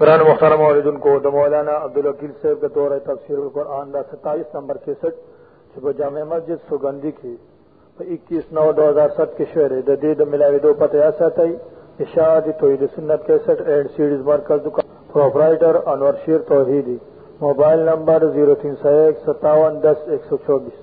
قرآن مخترم عوردن کو دا مولانا عبدالوکیل صاحب کے طور تفسیر القرآن دا ستائیس نمبر کے سٹ چھپا جامع مسجد سگندی کی اکیس نو دو ہزار ست کے شعر دا دید ملاوی دو پتہ ایسا تائی اشاعت توحید سنت کے سٹ اینڈ سیڈیز مرکز دکان پروپرائیٹر انور شیر توحیدی موبائل نمبر زیرو تین سو ایک ستاون دس ایک سو چوبیس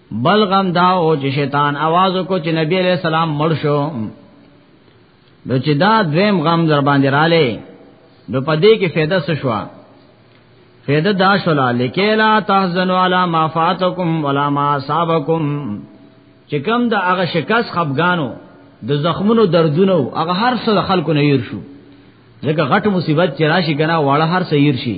بلغم دا او چې شیطان आवाज کو چې نبی علیہ السلام مړ شو نو چې دا دویم غم در باندې رااله نو پدې کې فایده څه شو فیده دا شولا لکیلا تحزنو علا ما فاتکم ولا ما صابکم چې کم د هغه شکست خفګانو د زخمونو دردونو هغه هر څه خلکو نه ير شو ځکه غټ مصیبت چې راشي کنه واړه هر څه ير شي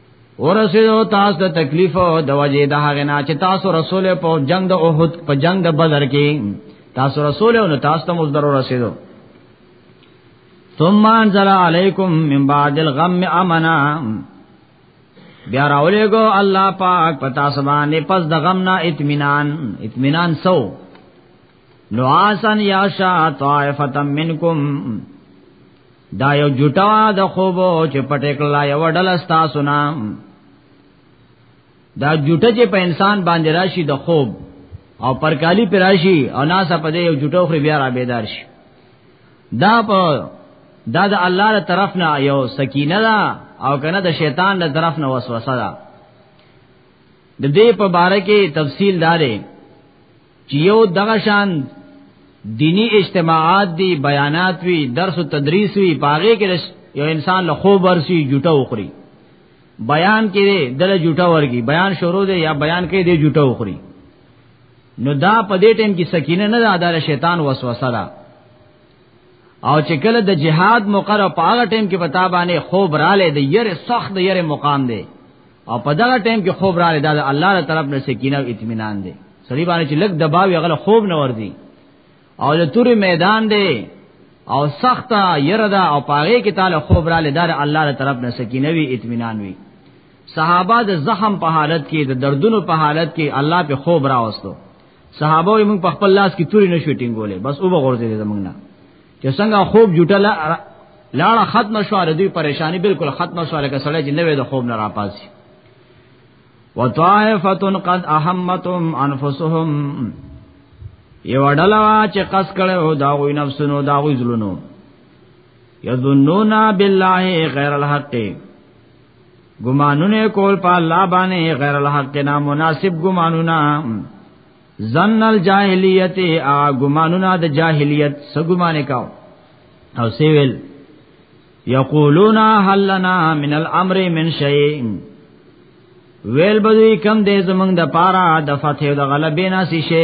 ورسېدو تاسو ته تکلیف او د وجې د هغه نه چې تاسو رسول په جنگ د احد په جنگ د بدر کې تاسو رسول او تاسو ته مصدر ورسېدو ثم انزل علیکم من بعد الغم امنا بیا راولېګو الله پاک پتا سبانه پس د غم نه اطمینان اطمینان سو نعاسن یا شا طائفتا منکم دا یو جټوا د خوبو چې پټکلا یو ډل ستا سنا دا جټه چې په انسان باندې راشي د خوب او پرکالی پر راشي او ناسه په دې یو جټو خو بیا را بیدار شي دا په دا د الله تر طرف نه یو سکینه ده او کنه د شیطان تر طرف نه وسوسه ده د دې په باره کې تفصیل دارې چې یو دغه شان دینی اجتماعات دی بیانات وی درس او تدریس وی پاغه کې یو انسان له خوب ورسی جوټه وخوري بیان کې دی دله جوټه ورګي بیان شروع دی یا بیان کې دی جوټه وخوري نو دا په دې ټیم کې سکینه نه ده دا شیطان وسوسه ده او چې کله د جهاد مقرره په هغه ټیم کې په تابانه خوب رااله د یره سخت د یره مقام دی او په دغه ټیم کې خوب رااله د الله تعالی طرف نه سکینه او اطمینان دی سړي باندې چې لګ دباوي هغه خوب نه وردی او د توري میدان دی او سخت یره دا او پاغه کې تعالی خوب رااله د الله تعالی طرف نه سکینه وی اطمینان وی صحابه د زخم په حالت کې د دردونو په حالت کې الله په خوب راوستو صحابه یې موږ په خپل لاس کې توري نشو ټینګولې بس او بغورځې دې موږ نه چې څنګه خوب جوټه لاړه ختم شو د دوی پریشانی بالکل ختم شو لکه سړی چې نوې د خوب نه راپاسي وطائفتن قد احمتم انفسهم یو ډلوا چې قص کړو دا غوی نفسونو دا غوی زلونو یظنون بالله غیر الحق ګمانونه کول په الله باندې غیر الحق نه مناسب ګمانونه زن الجاهلیت ا ګمانونه د جاهلیت سګمانه کاو او سیویل یقولون هل لنا من الامر من شیء ویل بدوی کم دې زمنګ د پارا د فتح او د غلبې ناسی شي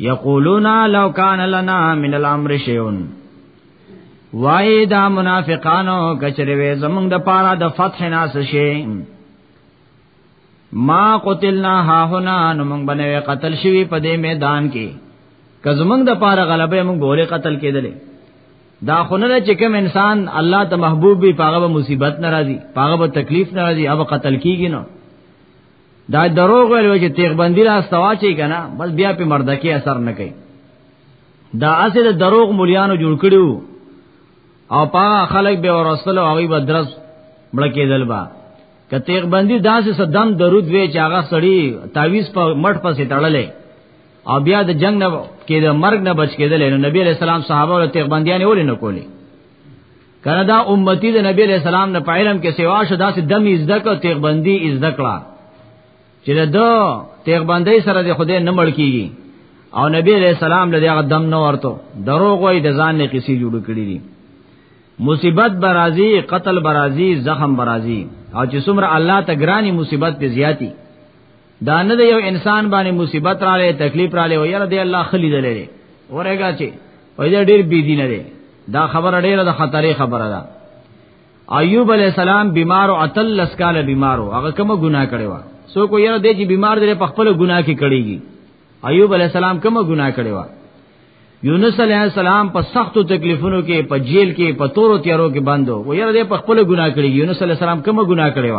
یقولون لو کان لنا من الامر شیون وای دا منافقانو کچره وې زمونږ د پاره د فتح ناس شي ما قتلنا ها هنا نو مونږ باندې قتل شوی په دې میدان کې که زمونږ د پاره غلبه مونږ بوله قتل کېدلې دا خونه چې کوم انسان الله ته محبوب وي پاغه به مصیبت ناراضي پاغه به تکلیف ناراضي او قتل کیږي نو دا دروغ ویل چې تیغ بندی را استوا چی کنه بس بیا په مردکی اثر نه کوي دا اصل دروغ مليانو جوړ کړیو او پا خلک به ورسل او هغه بدرس مړکې دلبا کتیغ بندی داسې صدام درود وی چې هغه سړی تعویز په مټ پسې تړلې او بیا د جنگ نه کېده مرګ نه بچ کېدل نو نبی علیہ السلام صحابه او تیغ بندیان ولې نه کولې کنه دا امتی د نبی علیہ السلام نه پایلم کې سیوا شو داسې دم از دک او تیغ بندي از دکړه چې دا دو تیغ بندي سره د خدای نه مړ کیږي او نبی علیہ السلام له دغه دم نه ورته دروغ وای د ځان نه کیسې جوړ کړی دي مصیبت برازي قتل برازي زخم برازي او چې څومره الله ته ګرانی مصیبت په زیاتی دا نه د یو انسان باندې مصیبت را لې تکلیف را لې او یاره دی الله خلی دلې ورګه چې وایي ډیر بی دینه دی دا خبره ډیره د خطرې خبره ده ایوب علی السلام بیمار او اتل لسکال بیمار او هغه کومه ګناه کړې و سو کو یاره دی چې بیمار دی په خپل ګناه کې کړیږي ایوب علی السلام کومه ګناه کړې و یونس علی السلام په سختو تکلیفونو کې په جیل کې په تورو تیارو کې بندو و یاره دی په خپل ګناه کړیږي یونس علی السلام کومه ګناه کړې و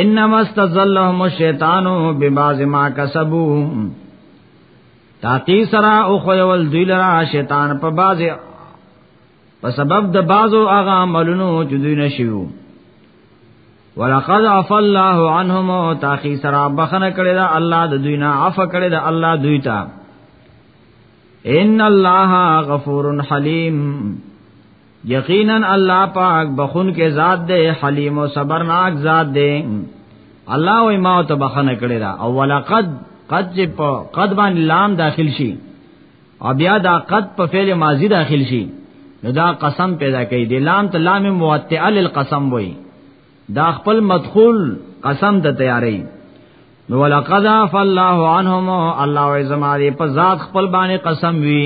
انما استزلهم الشیطان ببعض ما کسبوا تاقی سرا او خویول دوی لرا شیطان په بعض په سبب د بعضو هغه عملونو چې دوی نشیو ولقد عفا الله عنهم او تاخی سرا بخنه کړی دا الله د دوی نه عفا کړی دا الله دوی ته ان الله غفور حلیم یقینا الله پاک بخون کې ذات دی حلیم او صبرناک ذات دی الله وای ما ته بخنه کړی دا او ولقد قد چې په قد باندې لام داخل شي او بیا دا قد په فعل ماضی داخل شي نو دا قسم پیدا کوي د لام ته لام موتعه للقسم وای دا خپل مدخول قسم د تیاری نو ولقد فالله عنهم الله و زماري په ذات خپل باندې قسم وی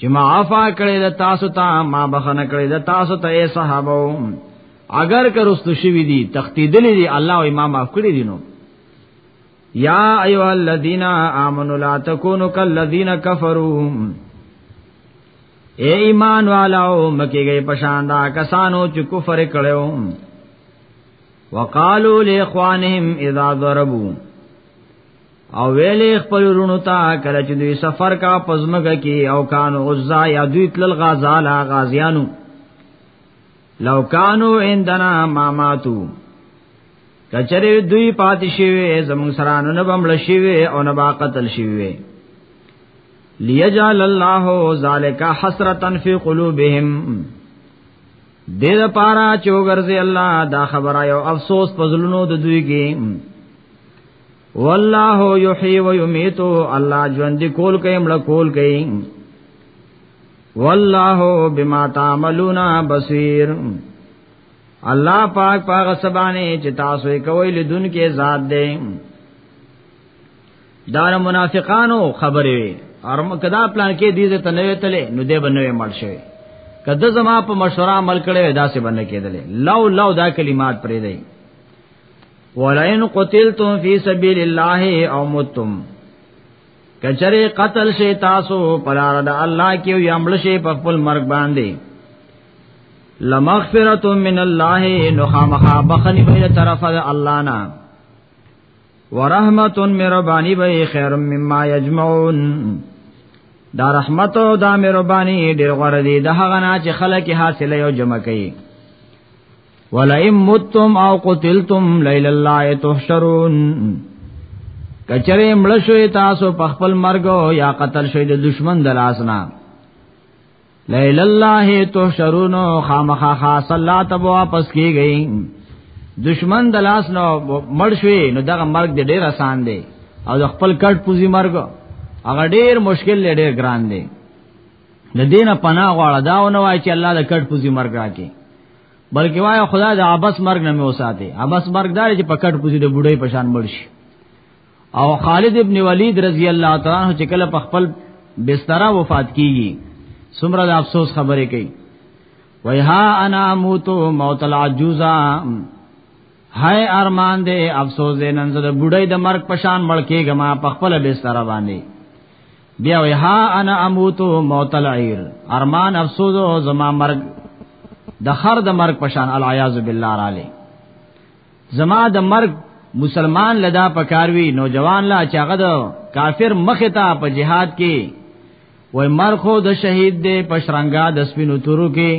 چې ما عفا کړی د تاسو ته ما بخنه کړی د تاسو ته اے صحابو اگر که رستو شوی دي تختیدلې دي الله او امام معاف کړی دي نو یا ایو الذین آمنوا لا تکونوا کالذین کفروا اے ایمان والو مکه گئے پشان دا کسانو چې کفر کړو وقالو لاخوانهم اذا ضربوا او ویلې خپل ورونو ته کله چې دوی سفر کا پزمګه کې او کان او زا یا دوی تل غزال غازیانو لو کانو اندنا ماماتو کچره دوی پاتې شوی زمون سرانو نه بمړ شوی او نه با قتل شوی لیجعل الله ذالک حسرتا فی قلوبهم دې د پارا چوغرځي الله دا خبره یو افسوس پزلونو د دوی کې والله یحیی و یمیت الله ژوند کول کوي مړ کول کوي والله بما تعملون بصیر الله پاک پاک سبانه چې تاسو یې کوي لدون کې ذات دی دار منافقانو خبرې وي ارم کدا پلان کې دې ته نوې تلې نو دې بنوې مړ شوی کده زما په مشوره عمل کړي دا څه باندې کېدلې لو لو دا کلمات پرې دی ولئن قتلتم فی سبیل الله او متم کچره قتل شي تاسو پرار د الله کې یو عمل شي په خپل مرګ باندې لمغفرت من الله نو خامخا بخنی به طرفه د الله نه ورحمت من ربانی به خیر مما یجمعون دا رحمت او دا مهرباني ډېر غوړه دي د هغه نه چې خلک حاصله یو جمع کوي ولئن متم او قتلتم لیل الله تحشرون کچره مړ شوی تاسو په خپل مرګ یا قتل شوی د دشمن د لاس نه لیل الله تحشرون خامخا خاص الله تبو واپس کیږي دشمن د لاس نه مړ شوی نو دغه مرګ دی ډیر آسان دی او د خپل کټ پوزي مرګ هغه ډیر مشکل دی ډیر ګران دی د دینه پناه غواړه دا ونه وای چې الله د کټ پوزي مرګ راکې بلکې وای خدای د عباس مرګ نه مې وساته عباس مرګ دار چې په کټ پوزي د بډای په شان مړ شي او خالد ابن ولید رضی الله تعالی عنہ چې کله په خپل بستر وفات کیږي سمره د افسوس خبره کوي وای ها انا موتو موت العجوزا هاي ارمان دې افسوس دې نن زه د بډای د مرګ په شان مړ کېږم په خپل بستر باندې بیا وی ها انا اموتو موت العیر ارمان افسوس او زما مرګ د خر د مرګ پشان العیاذ بالله علی زما د مرګ مسلمان لدا پکاروي نوجوان لا چاغه د کافر مخه ته په جهاد کې وای مرخو د شهید دې پشرنګا د سپینو تورو کې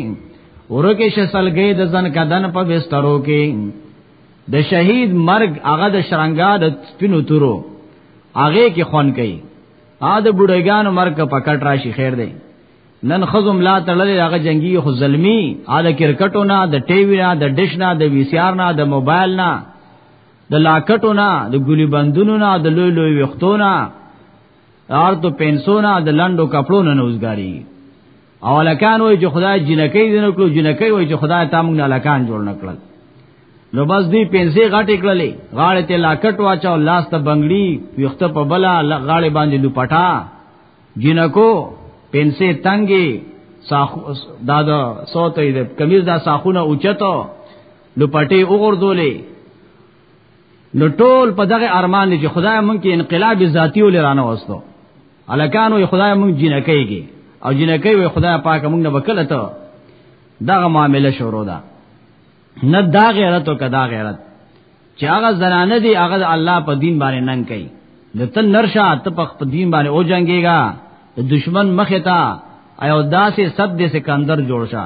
ورکه شسلګې د زن کدن په بسترو کې د شهید مرګ هغه د شرنګا د سپینو تورو هغه کې خون کوي ا د بډایګانو مرګ په کټ راشي خیر دی نن خزم لا تړلې هغه جنگي خو زلمی ا د کرکټو نه د ټي وي نه د ډش نه د وی سي ار نه د موبایل نه د لاکټو نه د ګولي بندونو نه د لوی لوی وختو نه ارتو پنسو نه د لندو کپړو نه نوزګاری او الکان وای چې خدای جنکی دین کړو جنکی وای چې خدای تا موږ نه الکان جوړ نکړل نو بس دی پنځه غټې کړلې غاړه ته لاکټ واچاو لاس ته بنگړي ویخته په بلا غاړه باندې لپټا جنکو پنځه تنګي ساخو دادا سوتې د کمیز دا ساخونه اوچتو لپټې وګردولې نو ټول په دغه ارمان دي چې خدای مونږ کې انقلاب ذاتی ولې رانه وستو الکانو خدای مونږ جنکېږي او جنکې وي خدای پاک مونږ نه وکړه ته دغه معاملې شروع ده نه دا غیرت او کدا غیرت چې هغه زنانه دي هغه الله په دین باندې ننګ کوي د تن نرشا ته په دین باندې او جنگيږي د دشمن مخه تا ایو داسې سب دې سکندر جوړ شه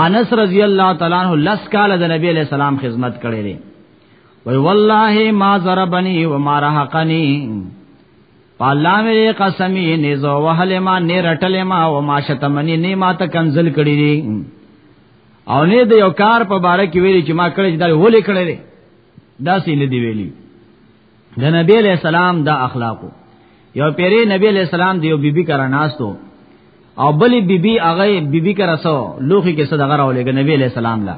انس رضی الله تعالی عنہ لس کال د نبی علیہ السلام خدمت کړی دی وی والله ما ضربنی و ما رحقنی پالا مې قسمی نه زو وهل ما نه رټل ما و ما شتمنی نه ما ته کنزل کړی دی او نه د یو کار په باره کې ویلی چې ما کړی دا ولې کړی دی دا سې نه دی ویلی د نبی علیہ السلام دا اخلاقو یو پیری نبی علیہ السلام دیو بیبي بی کرا ناستو او بلی بیبي بی هغه بیبي بی کرا سو لوخي کې صدقه راولېګ نبی علیہ السلام لا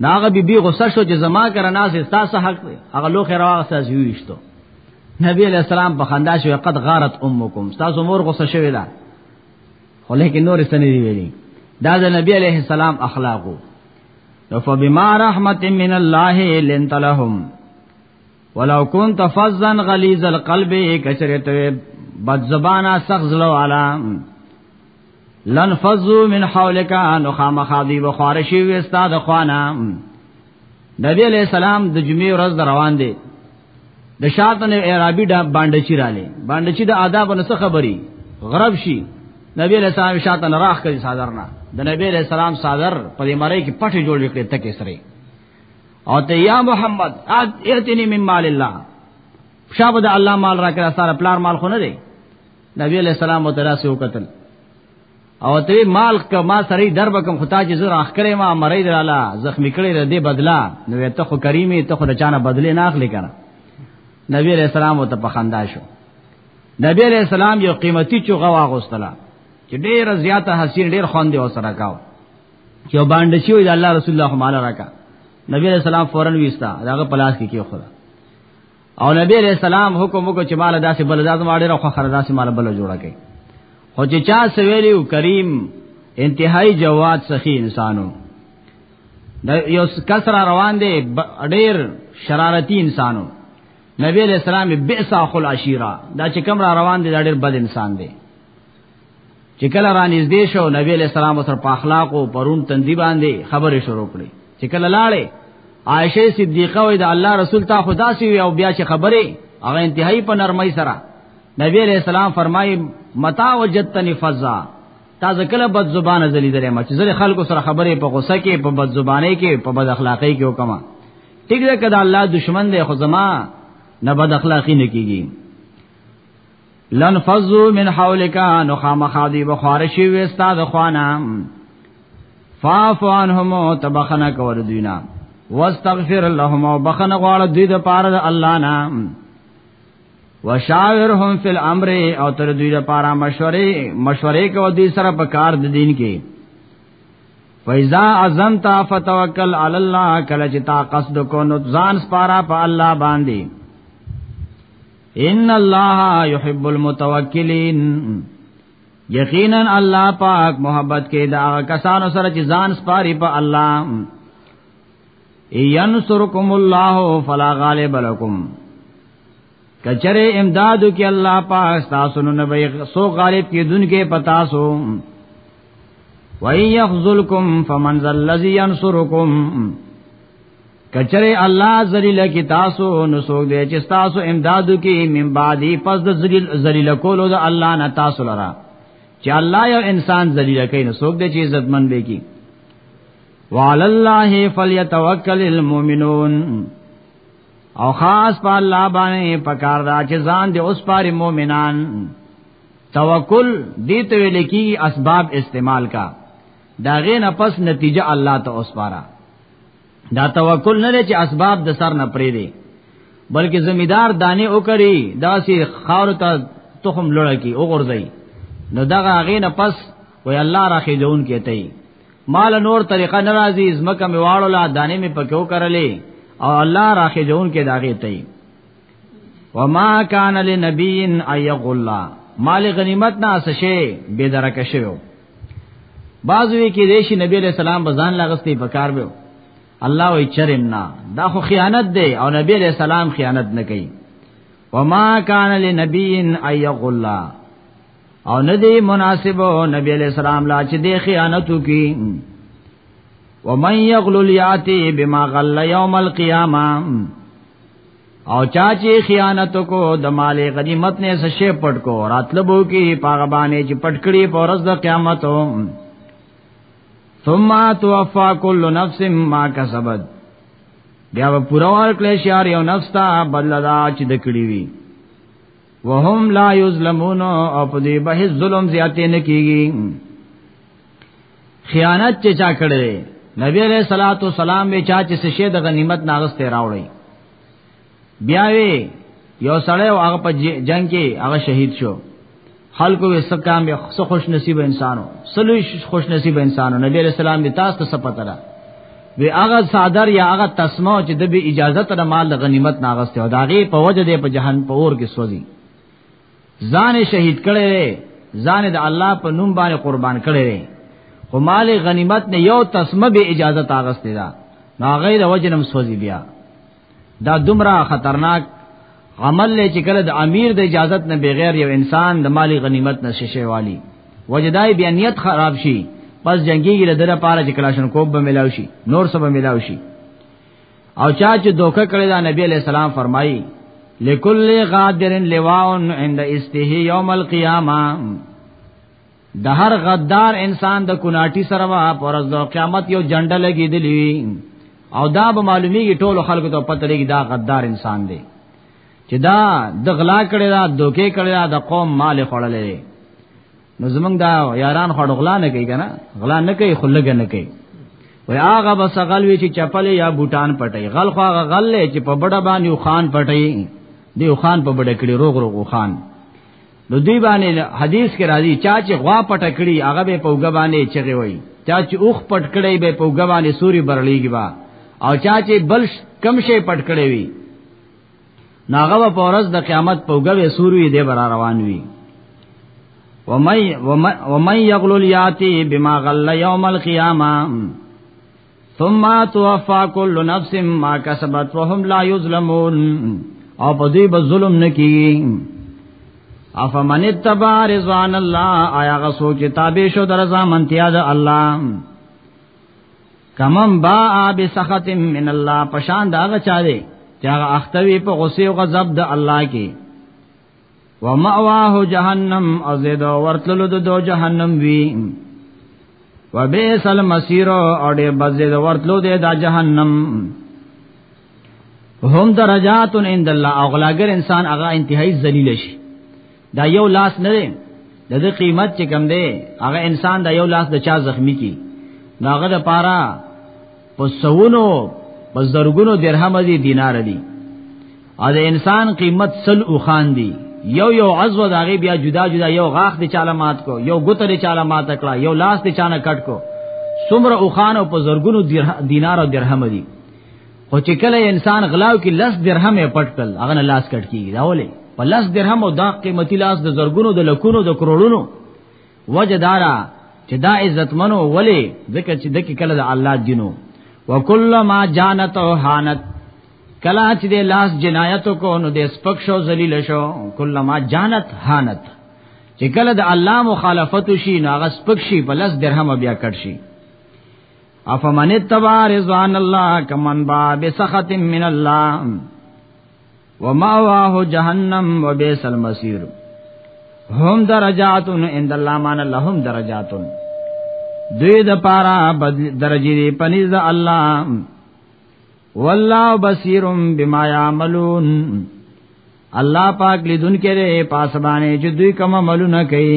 ناغه بیبي بی غصه شو چې زما کرا ناس تاسو حق هغه لوخي راوسته زیوښتو نبی علیہ السلام په خندا شو قد غارت امکم تاسو مور غصه شوی دا خو لیکن نور سن دی ویلي دا د نبی علیہ السلام اخلاقو فبما رحمت من الله لنت لهم ولو كنت فظا غليظ القلب کچرته بد زبانا سخت زلو علا لن فزو من حولک نو خامخا دی و خارشی و استاد خوانا نبی علیہ السلام د جمعې ورځ د روان دی د شاتن عربي د باندې چی رااله باندې چی د آداب نو خبري غرب شي نبی علیہ السلام شاتن راخ کړي صادرنا د نبی علیہ السلام صادر په دې مړی کې پټه جوړ وکړي تکي سره او ته یا محمد اتنی من مال الله شابه د الله مال را کړه سره پلار مال خو نه دی نبی علیہ السلام او تراسه وکتل او ته مال کما سره درب کم خطا چې زور اخ کړې ما مړې دراله زخمی کړې ردی بدلا نو ته خو کریمه ته خو رچانه بدلې نه اخلي کنه نبی علیہ السلام او ته پخندا شو نبی علیہ السلام یو قیمتي چوغه واغوستله چې ډیره زیاته حسین ډیر خوندې وسره کاوه یو باندې چې وي د الله رسول الله مال راکا نبی علیہ السلام فورن ویستا داغه پلاس کې کې خورا او نبی علیہ السلام حکم وکړ چې مال داسې بل ذات ماړه راخه خر داسې مال بل جوړه کې خو چې چا سویلیو کریم انتهائی جواد سخی انسانو یو کسر روان دی ډیر شرارتی انسانو نبی علیہ السلام بئس اخل عشیرہ دا چې کوم را روان دی دا ډیر بد انسان دی چې کله را نږدې شو نبی علیہ السلام سره په اخلاق او پرون تندی باندې خبرې شروع کړې چې کله لاړې عائشه صدیقه وې د الله رسول ته خدا سی او بیا چې خبرې هغه انتهایی په نرمۍ سره نبی علیہ السلام فرمایي متا وجدتنی فزا تا ځکه بد زبانه زلیدلې ما چې زره خلکو سره خبرې په غوسه کې په بد زبانه کې په بد اخلاقی کې وکما ټیک ده کدا الله دشمن دی خو زما نه بد اخلاقی نه کیږي لن فزو من حولک نو خامخا دی بخار شي و استاد خوانا فاعف عنهم تبخنا کور دینا واستغفر لهم وبخنا غواړه دوی د پاره د الله نام وشاورهم فی الامر او تر دوی لپاره مشورې مشورې کو دوی سره په کار د دین کې فیزا عزمت فتوکل علی الله کله چې تا قصد کو نو ځان سپارا په الله باندې ان الله يحب المتوکلین یقینا الله پاک محبت کې دا کسانو سره چې ځان سپاري په الله ینصرکم الله فلا غالب لكم کچره امداد کی الله پاک تاسو نو نبی سو غالب کی دن کې پتا سو وَإِن يَخْذُلْكُمْ فَمَنْ ذَا الَّذِي يَنْصُرُكُمْ کچره الله ذلیل کی تاسو نو سوګ دی چې تاسو امدادو کی من بعدی پس د ذلیل ذلیل کولو د الله نه تاسو لرا چې الله یو انسان ذلیل کین سوګ دی چې عزت مند دی کی وعلى الله فليتوكل المؤمنون او خاص په الله باندې پکار دا چې ځان دې اوس پاره مؤمنان توکل دې ته ویل کی اسباب استعمال کا دا غې نه پس نتیجه الله ته اوس پاره دا توکل نه لري چې اسباب د سر نه پرې دي بلکې زمیدار دانه وکړي دا سي خاور ته تخم لړه کی او غورځي نو دغه هغه نه پس وای الله راخې جون کېتای مال نور طریقه ناراضي زمکه می واړو لا دانه می پکو کرلې او الله راخې جون کې داغه تای وما کان لنبی ان یغلا مال غنیمت نه اسشه بے درکه شوی بعضوی کې دیشی نبی علیہ السلام بزان لغستی پکار به الله وی چرم نه دا خو خیانت دی او نبی علیہ السلام خیانت نه کوي وما کان لنبی ان یغل او ندی مناسب نبی علیہ السلام لا چې دی خیانت کی ومن یغل یاتی بما غل یوم القیامه او چا چې خیانت کو د مال غنیمت نه څه شی پټ کو راتلبو کې پاغه باندې چې پټ کړي په ورځ د قیامت ثم توفا کل نفس ما کسبت بیا به پورا ورکړي شهر یو نفس ته بدل دا چې د کړی وي وهم لا یظلمون او په دې به ظلم زیاتې نه کیږي خیانت چې چا کړی نبی علیہ الصلوۃ والسلام به چا چې شه د غنیمت ناغسته راوړی بیا وی یو سړی او هغه په جنگ کې هغه شهید شو خلکو یې سکام به څه خوش نصیب انسانو سلوی خوش نصیب انسانو نبی علیہ السلام به تاسو ته سپته را وی هغه صادر یا هغه تسمع چې د به اجازه تر مال غنیمت ناغسته او داغه په وجه دې په جهان په اور کې سوځي ځان شهید کړي دي ځان د الله په نوم باندې قربان کړي دي خو مال غنیمت نه یو تسمه به اجازه تاغسته ده نا غیر وجنم سوځي بیا دا دومره خطرناک عمل لې چې کله د امیر د اجازت نه بغیر یو انسان د مال غنیمت نه ششه والی وجدای بیا نیت خراب شي پس جنگي ګره دره پاره چې کلاشن کوب به ملاوي شي نور سبا ملاوي شي او چا چې دوکه کړی دا نبی علیہ السلام فرمایي لکل غادر لواء عند استه یوم القیامه د هر غدار انسان د کوناټي سره وا پرز د قیامت یو جنډه لګیدلی او دا به معلومیږي ټولو خلکو ته پته لګي دا غدار انسان دی چې دا د غلا کړی دا دوکه کړی دا د قوم مال خړلې نو زمونږ دا یاران خړ غلا نه کوي کنه غلا نه کوي خلګ نه کوي وای هغه بس غل وی چې چپل یا بوټان پټي غل خو هغه غل لې چې په بډه باندې خان پټي دی خان په بډه کړي روغ روغ خان نو دی باندې حدیث کې راځي چا چې غوا پټ کړي هغه به په وګ باندې چغي وای چا چې اوخ پټ کړي به په وګ باندې سوري برلېږي با او چا چې بلش کم شي پټ کړي وي ناغه په ورځ د قیامت په وګوي سوروي دی بر روان وي ومن ومن یغلل یاتی بما غل یوم القیامه ثم توفى كل نفس ما كسبت وهم لا يظلمون او په دې به ظلم نکي افمن اتبع رضوان الله آیا غسو چې تابع شو درځه منتیا ده الله کمن با بسخط من الله پشان داغه چا دی چې هغه اختوي په غصه او غضب د الله کې و مأواه جهنم او زید ورتللو د دو جهنم وی و بیس المسیر او دې بزید ورتلو دې دا جهنم هم درجات عند الله اغلاګر انسان هغه انتهایی ذلیل شي دا یو لاس نه دی د دې قیمت چې کم دی هغه انسان دا یو لاس د چا زخمی کی داغه د پارا په سونو په زرګونو درهم دي دینار دي او د انسان قیمت سل او خان دي یو یو عزو داغه بیا جدا جدا یو غاخ د چاله مات کو یو ګوتر چاله مات کړه یو لاس د چانه کټ کو سمره او خان او په زرګونو دینار او درهم دي خو چې کله انسان غلاو کې لس درهم یې پټ کړ هغه نه لاس کټ کیږي دا ولې په لس درهم او دا قیمتي لاس د زرګونو د لکونو د کروڑونو وجدارا چې دا عزتمنو ولې ځکه چې دکې کله د الله دینو وکل ما جانت او حانت کلا چې د لاس جنایت کو نو د سپک شو ذلیل شو کل ما جانت حانت چې کله د الله مخالفت شي نو هغه سپک شي په لس درهم بیا کټ شي افمن اتبع رضوان الله کمن با بسخط من الله وماواه جهنم وبئس المصير هم درجات عند الله مان لهم درجات دوی د پارا درجه دی پنیز د الله والله بصیر بما یعملون الله پاک لیدون کړي پاسبانه چې دوی کوم عملونه کوي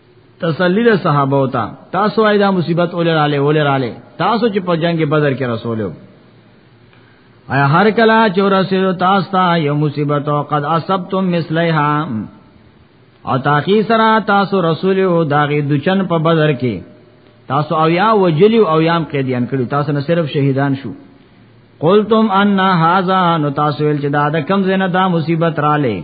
تسلی له صحابه او تا تاسو ایدا مصیبت ولراله ولراله تاسو چې په جنگ بدر کې رسولو ایا هر کلا چورا سره تاسو ته یو مصیبت او قد اصبتم مثلیها او تاخی سره تاسو رسول او داغه دچن په بدر کې تاسو او یا وجلی او یام قیدیان کړو تاسو نه صرف شهیدان شو قلتم ان هاذا نو تاسو ول چې دا د کم زنه دا مصیبت رااله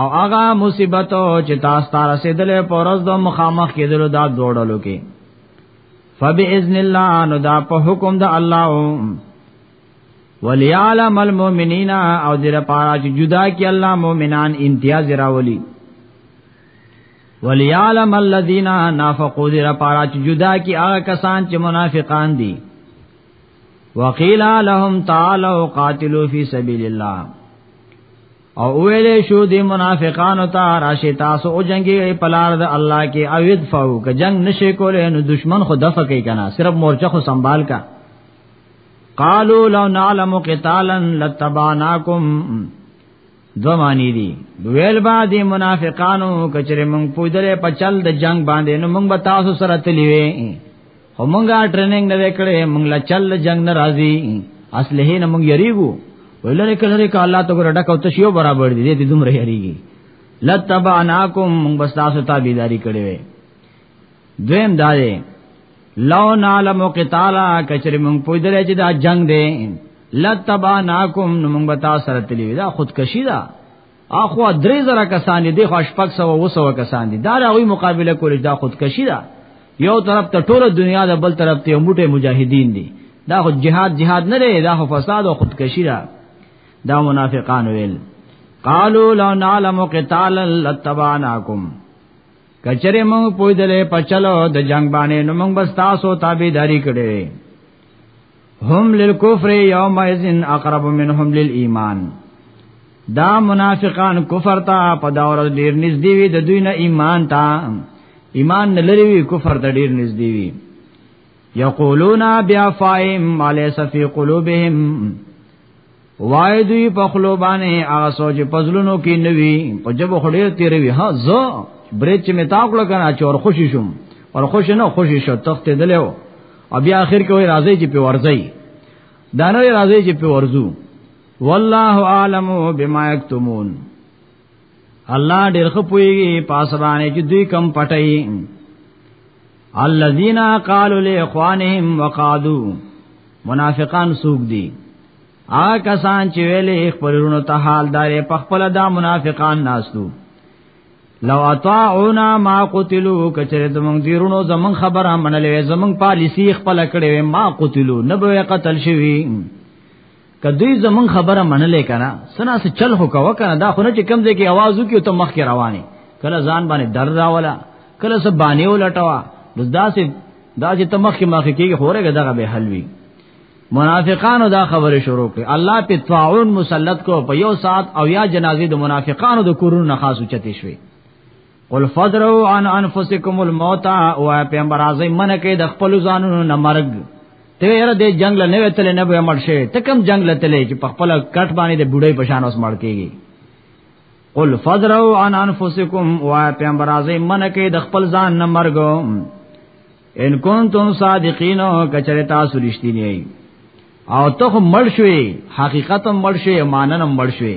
او هغه مصیبت چې تاسو ته رسیدلې پرز د مخامخ کېدلو دا دوړلو کې فباذن الله نو دا په حکم د الله وليعلم المؤمنين او دې لپاره چې جدا کې الله مؤمنان امتیاز راولي وليعلم الذين نافقوا دې لپاره چې جدا کې هغه کسان چې منافقان دي وقيل لهم تعالوا قاتلوا في سبيل الله او ویلې شو دی منافقانو ته راشي تاسو او جنگي پلار د الله کې او يدفعو که جنگ نشي کولای نو دشمن خو دفع کوي کنه صرف مورچه خو سنبال کا قالو لو نعلم قتالا لتبعناکم دو معنی دی ویل با دی منافقانو کچره مونږ پویدلې په چل د جنگ باندې نو مونږ به تاسو سره تلیوي خو مونږه ټریننګ نه وکړې مونږ لا چل جنگ ناراضي اصله نه مونږ یریګو ولر کله لري کاله ته ګره ډکو ته شیو برابر دي دې دومره یریږي لتبعناکم مونږ بس تاسو ته بيداری کړې وې دویم دا دی لو نعلم قتالا کچری مونږ پوی درې چې دا جنگ دی لتبعناکم نو مونږ به تاسو سره تللی دا خودکشی ده اخو درې زره کسان دي خو شپږ سو او سو کسان دي دا هغه مقابله کول دا خودکشي ده یو طرف ته ټوله دنیا ده بل طرف ته موټه مجاهدین دي دا خو جهاد جهاد نه دی دا خو فساد او خودکشي ده دا منافقان ویل قالو لو نعلم قتال لتبعناکم کچره مونږ پوی دلې پچلو د جنگ باندې نو مونږ بس تاسو تابعداري کړې هم للکفر یوم اذن اقرب منهم للایمان دا منافقان کفر ته په دا ورځ ډیر نږدې وي د دوی نه ایمان ته ایمان نه لري وي کفر ته ډیر نږدې وي یقولون بیا فایم علی سفی قلوبهم وای دوی په خلو باندې هغه سوچ پزلونو کې نوي په جبو خډیر تیرې وی ها زه برېچ می تا کړ کنه چې ور خوشی شوم ور خوشی نه خوشی شو تخت دلو او بیا اخر کې وای راځي چې په ورځي دانو راځي چې په ورځو والله عالم بما یکتمون الله ډېر خپويږي پاسبانه چې دوی کم پټي الذين قالوا لاخوانهم وقعدوا منافقان سوق دي آ کسان چې ویلې خپلونو ته حال دارې په خپل دا منافقان ناستو لو اطاعونا ما قتلوا کچره زمون دیرونو زمون خبره منلې زمون پالیسی خپل کړې ما قتلوا نه به قتل شوی کدی زمون خبره منلې کنه سنا سه چل هو کا وکنه دا خو نه چې کم ځای کې आवाज وکي ته مخ کې رواني کله ځان باندې در راولا کله سب باندې ولټوا نو دا سه دا چې ته مخ کې مخ کې خورګه دغه به حل وي منافقانو دا خبره شروع کړي الله په طاعون مسلط کو په یو سات او یا جنازې د منافقانو د کورونو خاص چتې شوي قل فدرو عن انفسکم الموت او پیغمبر اعظم من کې د خپل ځانونو نه مرګ تیر دې جنگ له نوې تل نه به مړ شي ته کم جنگ له تلې چې په خپل کټ باندې د بډای پشان اوس مړ کیږي قل فدرو عن انفسکم او پیغمبر اعظم من کې د خپل ځان نه مرګ ان کنتم صادقین کچره تاسو رښتینی او ته مړ شوي حقیقت مړ شوي ماننه مړ شوي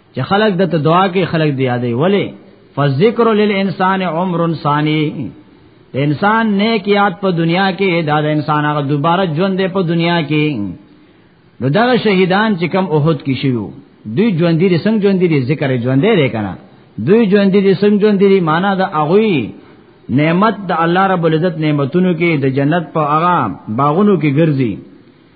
چې خلک د دعا کې خلک دی یادې ولی فذکر للانسان عمر ثانی د انسان نیک یاد په دنیا کې دا د انسان هغه دوباره ژوند دی په دنیا کې نو دا شهیدان چې کم اوهد کې شیو دوی ژوند دي څنګه ژوند دي ذکر ژوند دی کنه دوی ژوند دي څنګه ژوند دي معنا دا اغوی نعمت د الله رب العزت نعمتونو کې د جنت په اغام باغونو کې ګرځي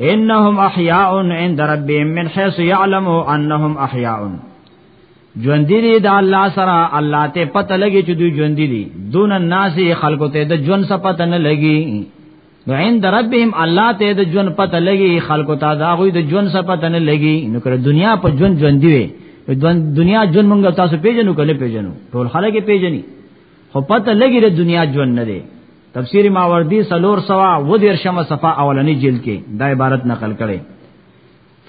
انهم احیاء عند ربهم من حيث يعلموا انهم احیاء ژوند دي د الله سره الله ته پته لګي چې دوی ژوند دي دون الناس خلقو ته د ژوند څه پته نه لګي نو عند ربهم الله ته د ژوند پته لګي خلقو ته دا غوي د ژوند څه پته نه لګي نو کړه دنیا په ژوند ژوند دی دنیا ژوند مونږ تاسو پیژنو کله پیژنو ټول خلک پیژني خو پته لګي د دنیا ژوند نه دی تفسیر ماوردی سلور سوا و دیر شمه صفا اولنی جلد کې دا عبارت نقل کړي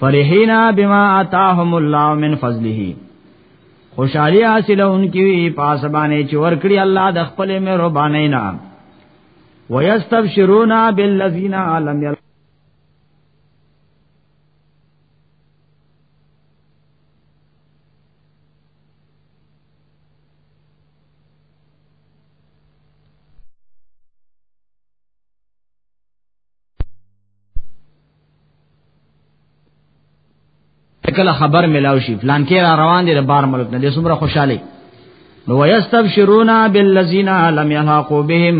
فرحینا بما آتاهم الله من فضله خوشحالی حاصله انکی وی پاسبانه چې ورکړي الله د خپل مې ربانه نه ويستبشرون بالذین لم یل کله خبر ملاو شي پلان کې را روان دي د بار ملک نه د سمره خوشاله نو ويستبشرونا بالذین لم يلحقوا بهم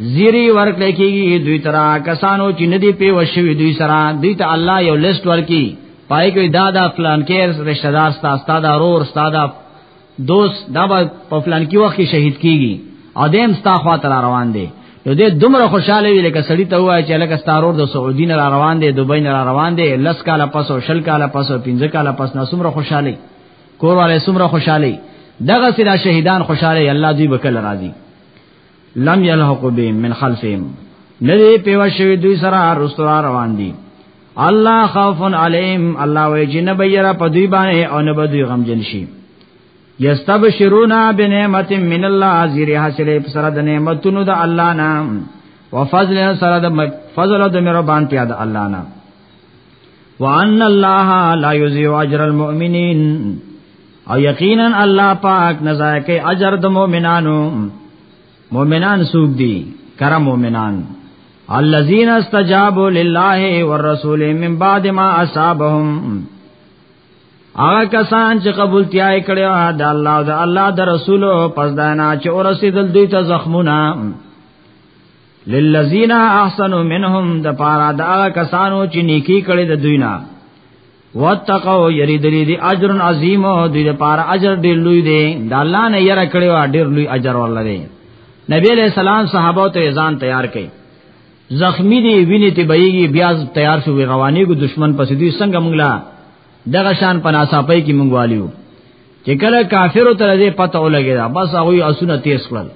زیری ورکړی کیږي دوی ترا کسانو چې ندی په وشوي دوی سره دوی ته الله یو لیست ورکی پای کې دا دا فلان کې رشتہ دار ستا ستا دا رور ستا دا دوست دا په فلان کې وخت کې شهید کیږي ادم ستا خوا تر روان دي نو دې دومره خوشاله وي لکه سړی ته وایي چې لکه ستارور د سعودي نه روان دي دوبۍ نه روان دي لس کاله پس او شل کاله پس او پنځه کاله پس نه سمره خوشاله کور والے سمره خوشاله دغه سره شهیدان خوشاله الله دوی بکل راضي لم يلحق بهم من خلفهم ندی پیوا شوی دوی سره رستو را روان دي الله خوف عليهم الله وی جن بیرا په دوی باندې او نه بدوی غم جن شي یستبشرون بنعمت من الله زیر حاصله په سره د نعمتونو د الله نام وفضل سره د فضل د مهربان تیا د الله نه وان الله لا یذیع اجر المؤمنین او یقینا الله پاک نزای کوي اجر د مؤمنانو مؤمنان سوق دي کرم مؤمنان الذين استجابوا لله والرسول من بعد ما اصابهم هغه کسان چې قبول تیای کړو د الله او د الله د رسول پس دانا چې ورسېدل دوی ته زخمونه للذین احسنوا منهم د پارا دا کسانو چې نیکی کړي د دوی نه واتقوا یری دلی دی اجر عظیم دی لپاره اجر ډیر لوی دی د الله نه یره کړی وا ډیر لوی اجر ورلري نبی علیہ السلام صحابه ته ځان تیار کړي زخمی دی ویني ته بېږي بیا تیار شو رواني کو دشمن پسې دی څنګه مونږلا دغه شان پناساپي کې مونږ والیو چې کله کافر ته دې پته ولګی دا بس هغه اسونه تیز کړل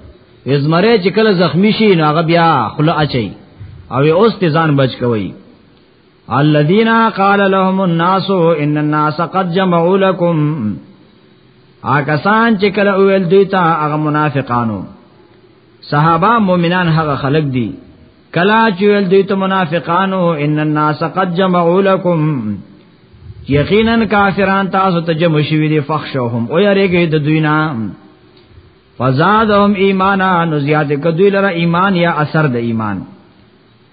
ازمره چې کله زخمی شي نو هغه بیا خله اچي او اوس ته ځان بچ کوي الذين قال لهم الناس ان الناس قد جمعوا لكم آکسان چې کله اول دوی ته هغه منافقانو صحابه مؤمنان هغه خلق دي کلا چې ول دوی ته منافقانو ان الناس قد جمعوا لكم یقینا کافران تاسو ته جمع شوی دي فخشوهم او یریږي د دوی نه فزادهم ایمانا نو زیات کدوی لره ایمان یا اثر د ایمان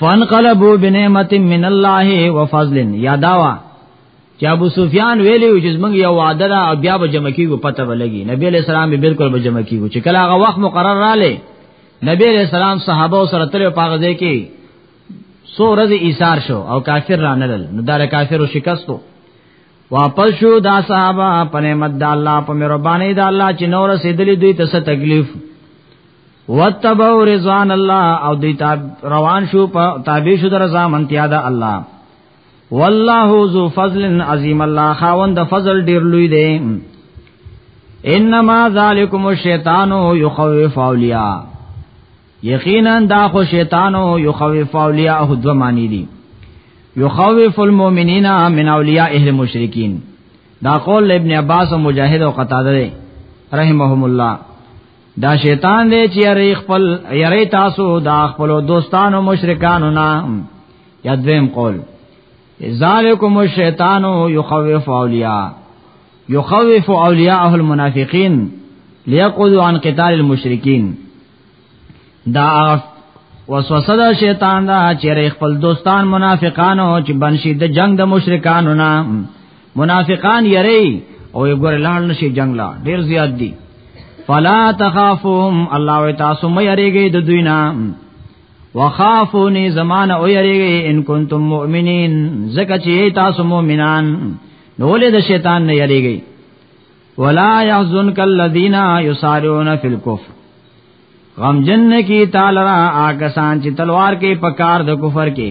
فانقلبوا بنعمت من الله وفضل یاداوا چې ابو سفیان ویلی چې موږ یو وعده دا بیا به جمع کیږو پته ولګي نبی علیہ السلام به بالکل به جمع کیږو چې کله هغه وخت مقرر رااله نبی علیہ السلام صحابه سره تل په هغه ځای کې سو ورځې ایثار شو او کافر را نلل نو دا کافرو شکستو واپس شو دا صحابه په نعمت د الله په مهرباني د الله چې نور سیدلی دوی ته څه تکلیف وتبو رضوان الله او دی تاب روان شو په تابع شو در زامنتیا د الله والله ذو فضل عظیم الله خاوند فضل ډیر لوی دی انما ذالکم الشیطان یخوف اولیاء یقینا دا خو شیطان یخوف اولیاء هو دو معنی دی یخوف المؤمنین من اولیاء اهل مشرکین دا قول ابن عباس او مجاهد او قتاده رحمهم الله دا شیطان دی چې یری خپل یری تاسو دا خپل دوستانو مشرکانو نه یا دویم قول ذالکم الشیطان یخوف اولیاء یخوف اولیاءه المنافقین لیقضوا عن قتال المشرکین دا وسوسه دا شیطان دا چې خپل دوستان منافقانو چې بنشي د جنگ د مشرکانو نه منافقان یری او ګور لاړ نشي جنگ لا ډیر زیات دي فلا تخافهم الله و تاسو مې یریږي د دوی نه وخافونی زمان او یریږي ان کنتم مؤمنین زکه چې تاسو مؤمنان نو له د شیطان نه یریږي ولا يحزنك الذين يسارعون في الكفر غم جن کی تعالی را آکسان چې تلوار کې پکار د کفر کې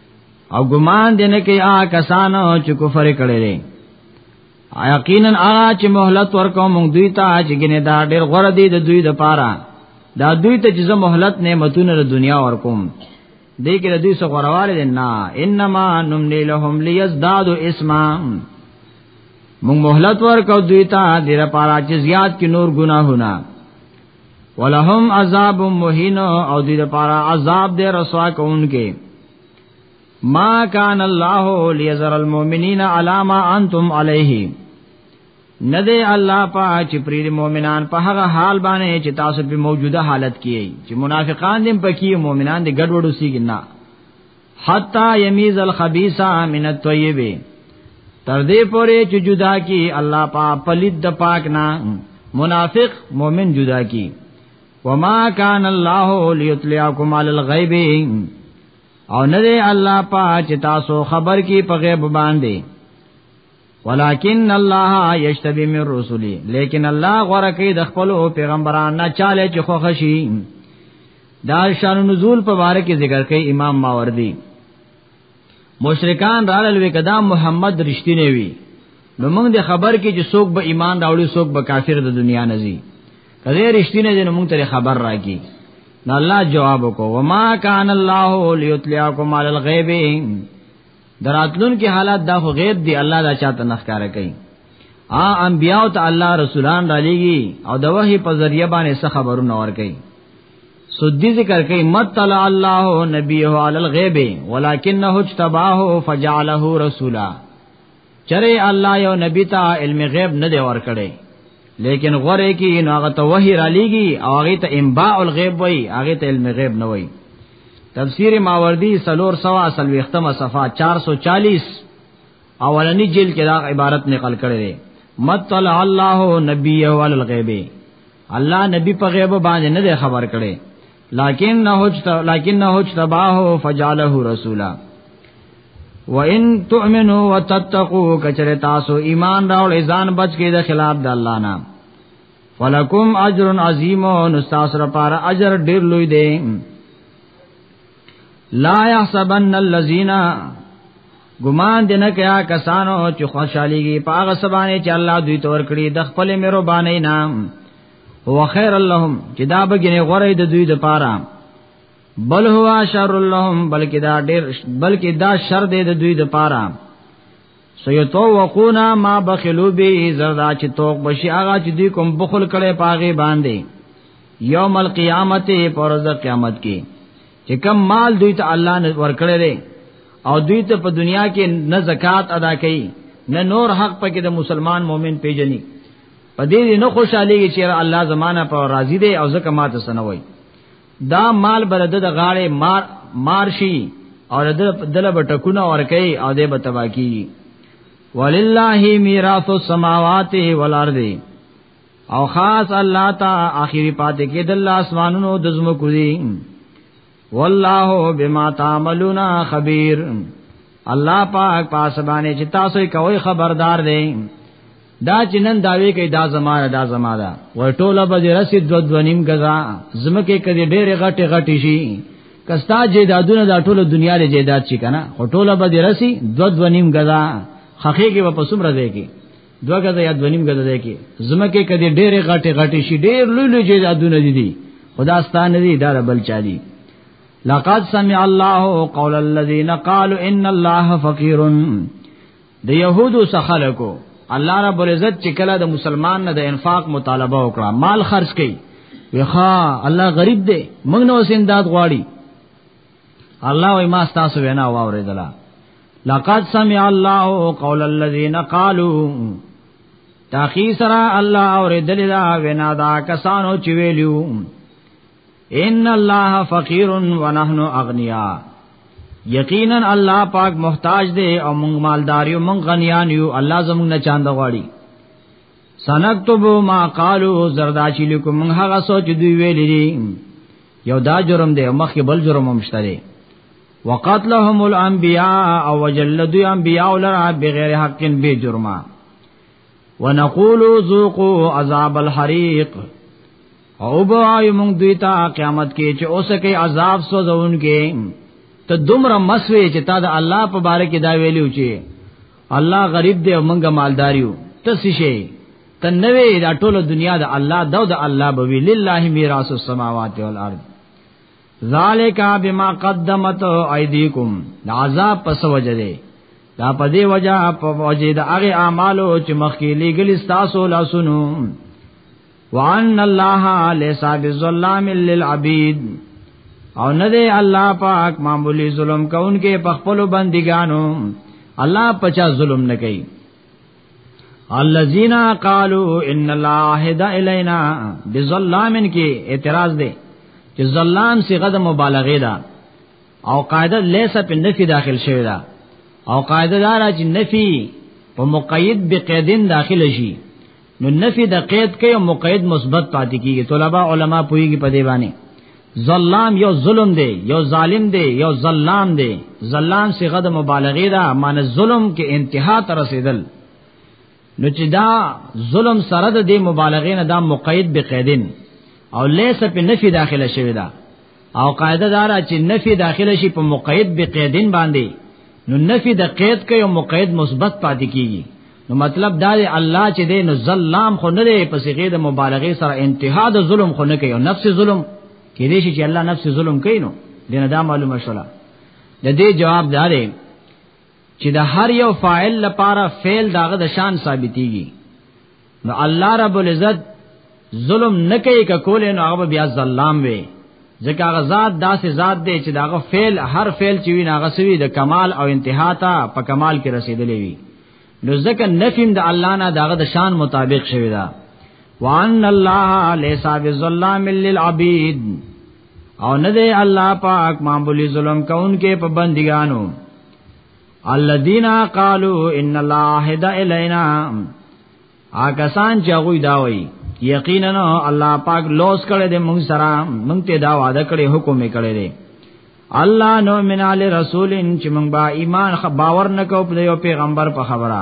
او ګمان دې نه کې آ کسان چې کفر کړي دي یقینا هغه چې مهلت ورکو موږ دوی ته چې ګنې دا ډېر غوړه دي د دوی د پاره دا دوی ته چې مهلت نعمتونه د دنیا ورکوم دې کې د دوی څخه غوړواله دي نه انما نملی لهم ليزدادوا اسما موږ مهلت ورکو دوی ته د لپاره چې زیات کې نور ګناهونه ولهم عذاب مهین او دې لپاره عذاب دې رسوا کوونکې ما کان الله لیذر المؤمنین علی ما انتم علیه ندی الله پاک چې پرې مؤمنان په هغه حال باندې چې تاسو په موجوده حالت کې چې منافقان دې پکې مؤمنان دې ګډوډو سیګنا حتا یمیز الخبیث من الطیب تر دې پورې چې جدا کی الله پا پلید د پاک نه منافق مؤمن جدا کی وما کان الله لیطلعکم علی الغیب او نه دی الله پا چې تاسو خبر کی په غیب باندې ولکن الله یشتبی من رسولی لیکن الله غره کوي د خپل پیغمبران نه چاله چې خوښ شي دا شان نزول په باره کې ذکر کوي امام ماوردی مشرکان رالل وی کدا محمد رښتینی وی نو موږ د خبر کې چې څوک به ایمان راوړي څوک به کافر د دنیا نزي کله رښتینه دې موږ ته خبر راکی نو الله جواب وکړو وما کان الله لیتلیاکم علی الغیب دراتلون کې حالات دا خو غیب دی الله دا چاته نخکاره کوي ا انبیاء ته الله رسولان را لېږي او د وحي په ذریعہ باندې څه خبرونه ور کوي سودی ذکر کوي مطلع الله نبیه علی الغیب ولکنه اجتباه فجعله رسولا چره الله یو نبی ته علم غیب نه دی ور کړی لیکن غره کې نو هغه ته وحي را لېږي او هغه ته انباء الغیب وای هغه ته علم غیب نه وای تفسیر ماوردی سلور سوا اصل وختمه صفه 440 اولنی جلد کې دا عبارت نقل کړی دی مطلع الله نبیه علی الغیب الله نبی په غیب باندې نه خبر کړي لکن نه هوچت لکن نه هوچت تباه فجعله رسولا وان تؤمنوا وتتقوا کچره تاسو ایمان راول ځان بچ کې د خلاف د الله نه فلکم اجر عظیم نو تاسو لپاره اجر ډیر لوی دی لا يحسبن الذين ګمان دې نه کیا کسانو چې خوشاليږي پاغه سبانه چې الله دوی تور کړی د خپل مېرو باندې نام هو خیر لهم چې دا بګنه غره د دوی د پاره بل هو شر لهم بلکې دا ډېر بلکې دا شر دې د دوی د پاره سیتوقونا ما بخلو به زردا چې توق بشي هغه چې دوی کوم بخل کړي پاغه باندې یوم القیامت پرز قیامت کې چې کم مال دوی ته الله نه ورکړي دي او دوی ته په دنیا کې نه زکات ادا کړي نه نور حق پکې د مسلمان مؤمن پیژني په دې نه خوشالي چې الله زمانہ پر راضي دي او زکه ماته سنوي دا مال بر د غاړې مار مارشي او د دل بټکونه اور کوي او د بتباکی ولله میراث السماوات والارض او خاص الله تا اخیری پاتې کې د الله اسمانونو د زمکو دی والله بما تعملون خبير الله پاک پاسبانه چې تاسو کوي خبردار دی دا چې نن داوی کوي دا زماره دا زماره ورټوله به رسې دو دونیم غزا زمکه کدي ډېر غټي غټي شي کستا جیدادونه دا ټوله دنیا له جیداد شي کنه ورټوله به رسې دو دونیم غزا خخې کې په پسوم راځي کې دو غزا یا دونیم غزا دی کې زمکه کدي ډېر غټي غټي شي ډېر لوی لوی جیدادونه دي دي خدا ستانه دي دا بل چالي لقد سمع الله قول الذين قالوا ان الله فقير د يهودو څخه لکو الله رب العزت چې کله د مسلمان نه د انفاق مطالبه وکړه مال خرج کړي وخا الله غریب دی موږ نو سنداد غواړي الله وای ما تاسو وینا واوریدلا لقد سمع الله قول الذين قالوا تاخی سرا الله اوریدل دا وینا دا کسانو چې ویلو ان الله فقیر ونحن اغنیاء یقینا الله پاک محتاج دی او موږ مالدار یو موږ غنیان یو الله زموږ نه چاند غواړي سنكتب ما قالوا زرداشی لكم من هغه سوچ دوی ویل دي یو دا جرم دی مخکې بل جرم هم شته وقتلهم الانبیاء او وجلدوا انبیاء لرا بغیر حق به جرمه ونقول ذوقوا عذاب الحريق او به آی مونږ دوی ته قیامت کې چې اوسه کې عذاب سوزون کې ته دومره مسوي چې تا د الله په باره کې دا ویلو چې الله غریب دی او مونږه مالداریو ته شي ته نوې دا ټول دنیا د الله دو د الله بوي لله میراث السماوات والارض ذالک بما قدمت ایدیکم دا عذاب پس وجه دی دا په دې وجه په وجه د هغه اعمالو چې مخکې لګل تاسو لاسونو وان الله ليس بظلام للعبيد او نه دی الله پاک معمولی ظلم کوونکې په خپل بندګانو الله پچا ظلم نه کوي الذين قالوا ان الله هدى الينا بظلام کې اعتراض دی چې ظلام صيغه د مبالغه ده او قاعده ليس په نفي داخل شوی ده او قاعده دار چې نفي په مقید بقیدن داخل شي نو نفی د قید کې او مقید مثبت پاتې کیږي طلبه علما پویږي په دی باندې ظلام یو ظلم دی یو ظالم دی یو ظلام دی ظلام صيغه د مبالغه ده معنی ظلم کې انتها ته رسیدل نو چې دا ظلم سره د دې مبالغې نه دا مقید به قیدن او لیس په نفی داخله شوی ده دا او قاعده دار چې نفي داخله شي په مقید به قیدین باندې نو نفي د قید کوي او مقید مثبت پاتې کیږي نو مطلب دا دی الله چې دی نو ظلام خو نه دی په صيغه د مبالغه سره انتها د ظلم خو نه کوي او نفس ظلم کې دی چې الله نفس ظلم کوي نو دینه دا معلومه شولا د دې جواب دا دی چې د هر یو فاعل لپاره فعل داغه د شان ثابتېږي نو الله رب العزت ظلم نه کوي ک کول نو هغه بیا ظلام وي ځکه هغه ذات داسې ذات دی چې داغه فعل هر فعل چې وي هغه سوي د کمال او انتها ته په کمال کې رسیدلې وي نو ځکه نفیم د الله نه داغه د شان مطابق شوی دا وان الله ليس بظلام للعبيد او نه دی الله پاک معمولی ظلم کون کې په بندګانو الذين قالوا ان الله هدى الينا آکسان چې هغه دا وایي یقینا الله پاک لوس کړي د موږ سره موږ ته دا وعده کړي حکم یې کړي دي الله نو من علی رسولین چې موږ با ایمان خ باور نکو په یو پیغمبر په خبره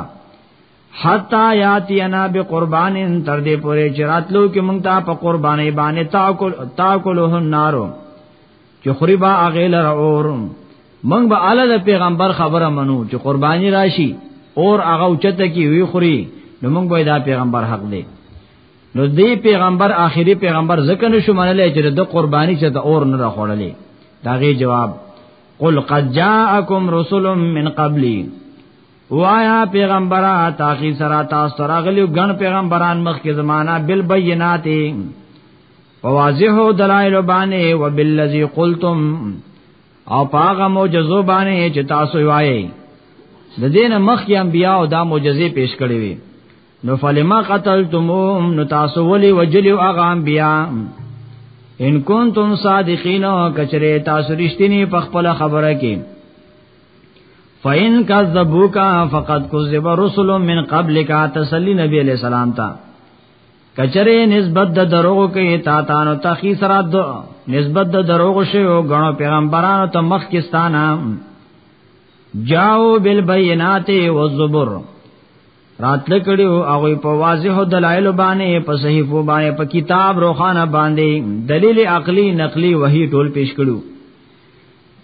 حتا یاتی انا بقربان تر دې پورې چې راتلو کې موږ ته په قربانې باندې تاکل تاکلوه نارو چې خوري با اغه لر اور موږ به اعلی د پیغمبر خبره منو چې قرباني راشي اور هغه اوچته کی وی خوري نو موږ به دا پیغمبر حق دی نو دی پیغمبر آخري پیغمبر ځکه نشو منلای چې د قرباني چې د اور نه راخړلې داغه جواب قل قد جاءکم رسل من قبلی وایا پیغمبره تاخی سره تاسو راغلیو ګڼ پیغمبران مخکې زمانہ بل بیناتې فواضح دلائل باندې وبالذي قلتم او پاغه معجزو باندې چې تاسو وایي د دین مخ کې انبیا او دا معجزې پیش کړې وي نو فلما قتلتموهم نو تاسو ولي وجلو هغه انبیا ان کنتم صادقین کچره تاسو رښتینی په خپل خبره کې فین کذبوکا فقد کذب رسل من قبلک تسلی نبی علیہ السلام ته کچره نسبت د دروغ کې تا تانو تخی سره د نسبت د دروغ شی او غنو پیغمبرانو ته مخ کې ستانه جاو بالبينات والزبر راتل کړي او هغه په واضح دلایل باندې په صحیفو باندې په کتاب روخانه باندې دلیل عقلی نقلی وحی ټول پیش کړو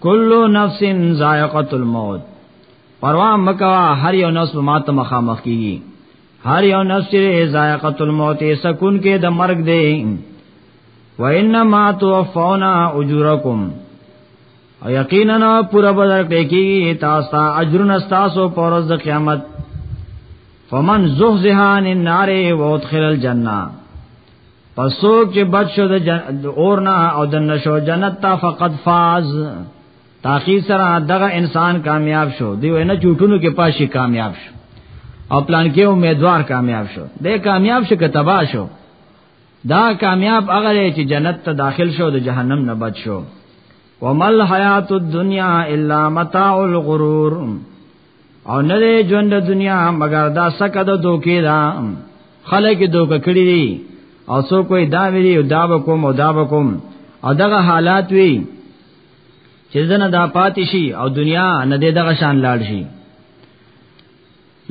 کلو نفس ذائقه الموت پروا مکوا هر یو نفس مات مخامخ کیږي هر یو نفس چې ذائقه الموت سکون کې د مرګ دی و انما توفونا اجورکم او یقینا پورا بدر ټکی تاسو ته اجرن تاسو پرز د قیامت فمن زحزحان النار و ادخل الجنه پس څوک چې بچ شو د اور نه او د نشو جنت ته فقط فاز تاخیر سره دغه انسان کامیاب شو دی وینا چوټونو کې پاشي کامیاب شو او پلان کې امیدوار کامیاب شو دی کامیاب شو که تباہ شو دا کامیاب هغه چې جنت ته داخل شو د جهنم نه بچ شو ومل حیات الدنیا الا متاع الغرور او نه دی ژوند د دنیا مگر دا سکه د دوکې دا خلک دوکه کړی دي او څوک دا ویلی او دا وکوم او دا وکوم او دغه حالات وی چې دنه دا پاتې شي او دنیا نه دغه شان لاړ شي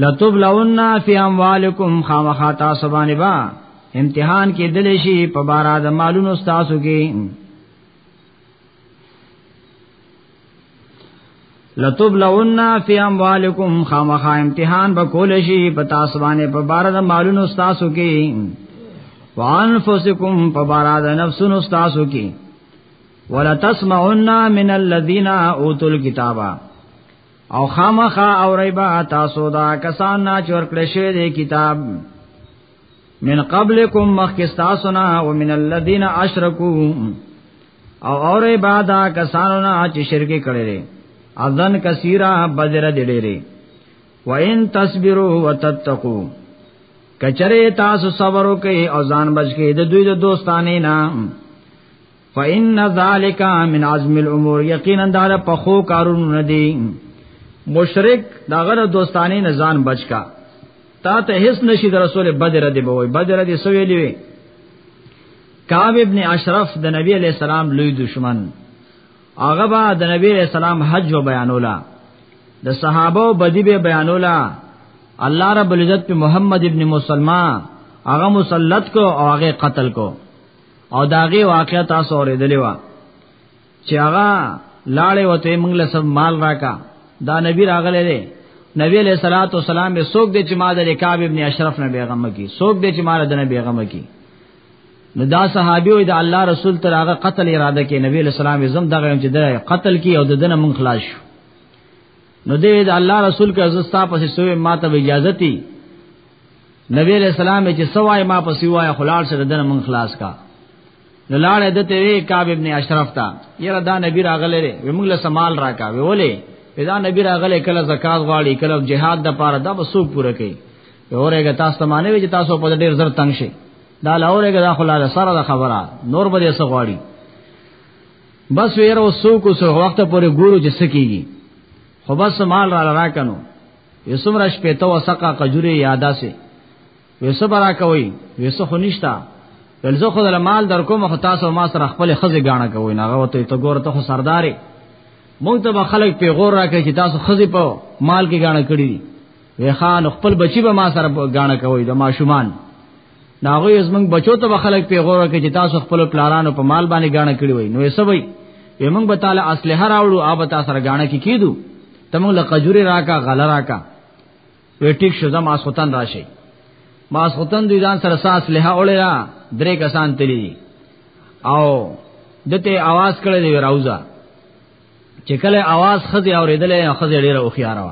لتبلون فی اموالکم خامخا تاسو باندې با امتحان کې دل شي په بار د مالونو تاسو کې لتبلون فی اموالکم خامخا امتحان به کول شي په تاسو باندې په بار د مالونو تاسو کې وانفسکم په بار د نفسونو تاسو کې ولا تسمعن من الذين اوتوا الكتاب او خامخا او ریبا تاسو دا کسان نا چور کړی شوی دی کتاب من قبلکم مخکستاسنا ومن الذين اشركوا او اور بعد کسانو نه چې شرک کړي لري اذن کثیره بدر دي لري وان تصبروا وتتقوا کچره تاسو صبر وکي او ځان بچ کې د دوی د دوستانه نه فإن ذلك من عزم الامور یقینا دا په خو کارونو نه دی مشرک دا غره دوستانی نه ځان بچکا تا ته هیڅ نشي د رسول بدر دی بوي بدر دی سوې دی کعب ابن اشرف د نبی علی السلام لوی دشمن هغه با د نبی علی السلام حج و بیانولا د صحابه او بدی به بیانولا الله رب العزت په محمد ابن مسلمه هغه مسلط کو او هغه قتل کو او داغه واقعا تاسو اوریدلې و چې هغه لاړې وته موږ له سب مال راکا دا نبی راغله دی نبی علیہ الصلوۃ والسلام به سوق دې چې ما د کعب ابن اشرف نه بیغم کی سوق دې چې ما د نه بیغم کی نو دا صحابي وي د الله رسول تر هغه قتل اراده کې نبی علیہ السلام زم دغه چې د قتل کی او د دنه مون خلاص شو نو دې د الله رسول کې عزت تاسو سوې ما ته اجازه تي نبی علیہ السلام چې سوای ما پسې وای خلال سره دنه من خلاص کا نو لاړې دته وی کعب ابن اشرف تا یره دا نبی راغله ری موږ له سمال راکا وی ولې دا نبی راغله کله زکات غواړي کله جهاد د پاره دا وسو پوره کوي اورېګه تاسو معنی وی چې تاسو په ډېر زر تنگ شي دا لاورېګه دا خلاله سره د خبره نور به یې سغواړي بس ویره وسو کو سو وخت پورې ګورو چې سکیږي خو بس مال را راکنو وسمره شپې ته وسقه قجوري یادا سي وسبرا کوي وسه خنيشتا بل زه خدای مال در کوم خو تاسو ما سره خپل خزه غاڼه کوي نه غوته ته ګور ته خو سرداري موږ ته خلک پیغور راکړي چې تاسو خزه په مال کې غاڼه کړی وی خان خپل بچي به ما سره غاڼه کوي د ماشومان ناغوی از موږ بچو ته خلک پیغور کې چې تاسو خپل پلارانو په مال باندې غاڼه کړی وای نو یې سوي یې موږ به تعالی اصله راوړو اوب تاسو سره غاڼه کې کیدو تم له قجوري راکا غل راکا وې ټیک شو زما سوتن راشي ما سوتن دوی ځان سره ساس له اولیا درې کسان تللی او دته आवाज کړی دی راوځه چې کله आवाज خځه اوریدلې خځه ډیره اوخیاره و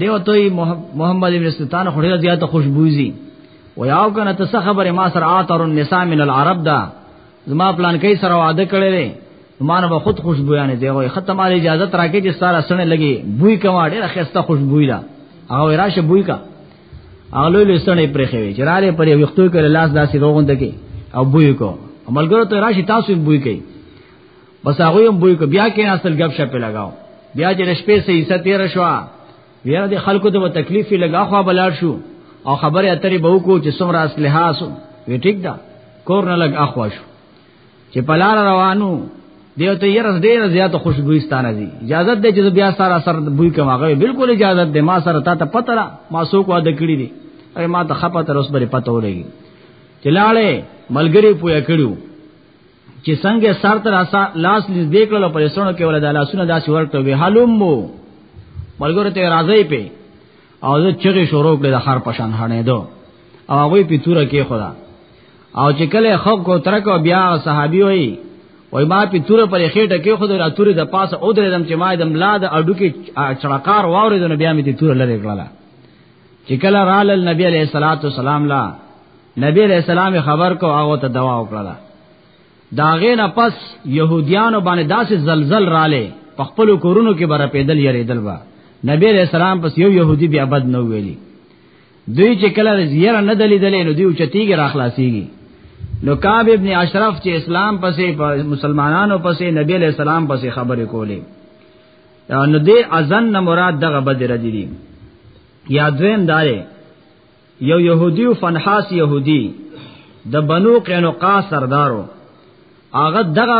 دیو توي محمد ابن سلطان خو ډیره زیاته خوشبوئی زی و یاو کنه ته خبره ما سره عطر النساء من العرب دا زما پلان کې سره وعده کړی مانو به خود خوشبویانه دی وای ختم علی اجازه ترکه چې سارا سن لګي بوی کما ډیره خسته خوشبوئی ده هغه راشه بوی کا هغه لوی لسنې پرې خوي چې رااله پر یو وختو کې لاس داسې روغوند کې او بوی کو عملګرو ته راشي تاسو بوی کوي بس هغه هم بوې کو بیا کې اصل غب شپ لگاو بیا چې رشپې سه حصہ تیر شو بیا د خلکو ته تکلیف لگا خو بلار شو او خبره اترې به کو چې سمرا اصله هاسو وی ټیک دا کور نه لګ اخوا شو چې پلار روانو دیو ته یې ډیر زیات خوشبوئی ستانه دي اجازه ده چې بیا سارا سر بوې کوم هغه بالکل اجازه ده ما سره تا ته پته را ما سو کو د کړی دي اي ما ته خپه تر اوس بری پته ولګي چې لاړې ملګری پویا کړیو چې څنګه سر تر لاس نږدې کړل په لسونو کې ولدا لاسونه داسې ورته وی حلمو ملګرو ته راځي په او زه چغې شروع کړې د خر پشان هنه دو او هغه په توره کې خدا او چې کله خب کو ترک او بیا صحابي وي وای ما په توره پر خېټه کې خود را توره د پاسه او درې دم چې ما د ملا د اډو کې چړکار واورې د نبي امي ته توره لری کړله چې کله رال نبی عليه الصلاه والسلام لا نبی علیہ السلام خبر کو هغه ته دوا وکړه دا غینه پس يهوديانو باندې داسې زلزل رااله په خپل کورونو کې بره پیدل یریدل با نبی علیہ السلام پس یو يهودي بیا بد نه ویلي دوی چې کله زیره نه دلی دلی نو دوی چتیږي راخلاصيږي نو کعب ابن اشرف چې اسلام پسې په مسلمانانو پسې نبی علیہ السلام پسې خبرې کولې نو دې ازن نه مراد دغه بدر دي یا دویم داري یو يهودي او فنحاس يهودي د بنو قینقاع سردارو هغه دغه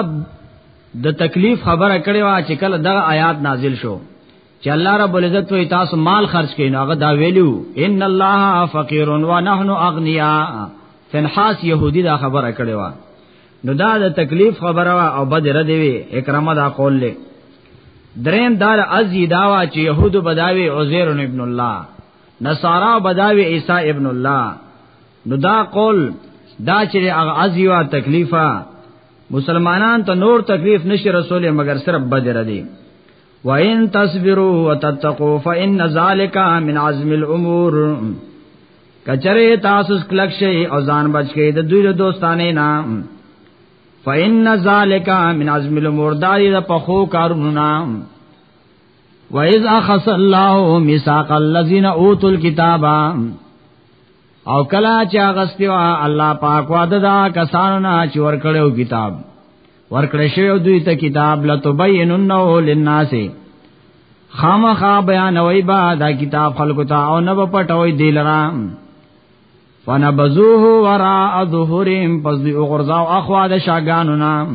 د تکلیف خبره کړې وا چې کله دغه آیات نازل شو چې الله رب العزت وی تاسو مال خرج کین هغه دا ویلو ان الله فقیر و نحن اغنیا فنحاس يهودي دا خبره کړې وا نو دا د تکلیف خبره وا او بد رد وی اکرامه دا قول له درین دار ازی داوا چې يهودو بداوی عزیر ابن الله نصارا بداوی عیسی ابن الله نو دا قول دا چې هغه ازیوا تکلیفا مسلمانان ته نور تکلیف نشي رسول مگر صرف بدر دی وَإِن تَصْبِرُوا وَتَتَّقُوا فَإِنَّ ذَلِكَ مِنْ عَزْمِ الْأُمُورِ کچره تاسو کلک شي او ځان بچ کړئ د دوی له دوستانه نه فإن ذالک من عزم الامور دای د پخو کارونو نه وَإِذْ أَخَذَ اللَّهُ مِيثَاقَ الَّذِينَ أُوتُوا الْكِتَابَ او کلا چې اغستیو الله پاک وعده دا کسانو نه چې ورکړیو کتاب ورکړې شوی دوی ته کتاب لتبیننه للناس خامخا بیانوي با دا کتاب خلکو ته او نه پټوي دلرام فنبذوه وراء ظهورهم پس دی او غرزاو اخوا د شاگانو نام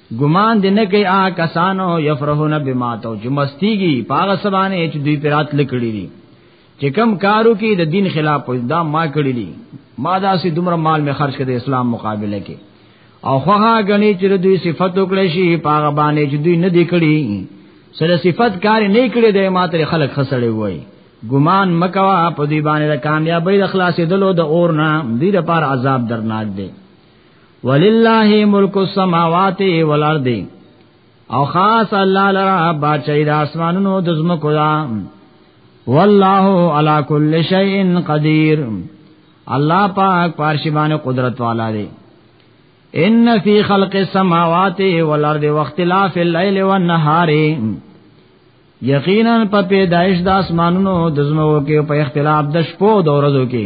ګمان دې نه کوي آ کسانو یفرحون بما تو چې مستیږي پاغه سبانه چې دوی پرات لکړي دي چې کم کارو کې د دین خلاف دا ما کړی دي ما دا سي دومره مال می خرج کړي اسلام مقابله کې او خوها غني چې دوی صفت وکړي شي پاغه باندې چې دوی نه دی کړی سره صفت کار نه کړی د ماته خلک خسړې وای ګمان مکوا په دې باندې د کامیابی د خلاصې دلو د اور نه دې لپاره عذاب درناک دی ولله ملک السماوات والارض او خاص الله لرا بادشاہی د اسمانونو د زمکو دا والله علا کل شیء قدیر الله پاک پارشی باندې قدرت والا دی ان فی خلق السماوات والارض واختلاف الليل والنهار یقینا په پیدایش د اسمانونو د زمکو کې په اختلاف د شپو د ورځو کې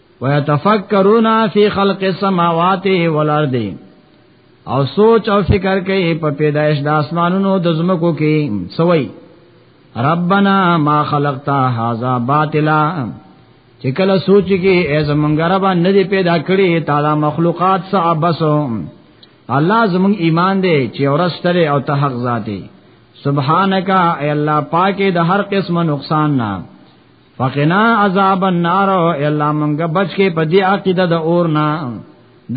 ويتفکرون فی خلق السماوات والارض او سوچ او فکر کوي په پیدایش د اسمانونو د زمکو کې سوي ربنا ما خلقتا هذا باطلا چې کله سوچ کې ای زمونږ رب نه دی پیدا کړی تعالی مخلوقات سه بسو الله زمونږ ایمان دی چې اورستره او ته حق ذاتی سبحانك اي الله پاکه د هر قسم نقصان نه فقنا عذاب النار الا منګه بچ کې په دې عقیده د اور نه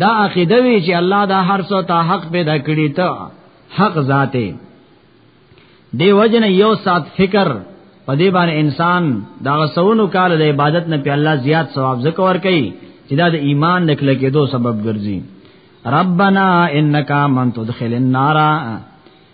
دا عقیده وی چې الله دا هر څه ته حق پیدا کړی ته حق ذاته دی وجنه یو سات فکر په دې باندې انسان دا غسونو کال د عبادت نه په الله زیات ثواب ذکر کوي چې دا د ایمان نکله کې دو سبب ګرځي ربنا انک من تدخل النار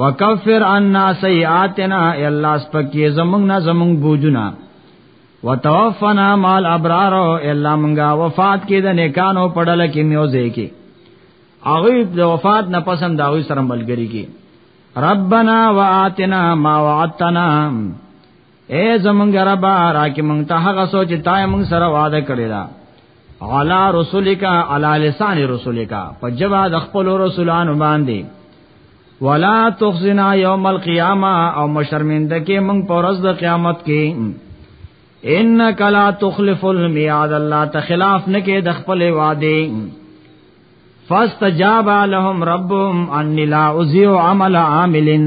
وکفر عنا سیئاتنا یا الله سپکی زمونږ نه زمونږ بوجونه وتوفنا مال ابرار یا الله مونږه وفات کې د نیکانو پړل کې میوزه کې هغه د وفات نه پسند دا وي سره ملګری کې ربنا واتنا ما وعدتنا اے زمونږ رب راکې مونږ ته هغه سوچ تا مونږ سره وعده کړی دا علا رسولک علا لسان رسولک په جواب د خپل رسولانو باندې ولا تخزنا یوم القیامه او مشرمنده کې مونږ پر ورځ د قیامت کې انک لا تخلف المیعاد الله ته خلاف نه کې د خپل وعده فاستجاب لهم ربهم ان لا اذيع عمل عاملن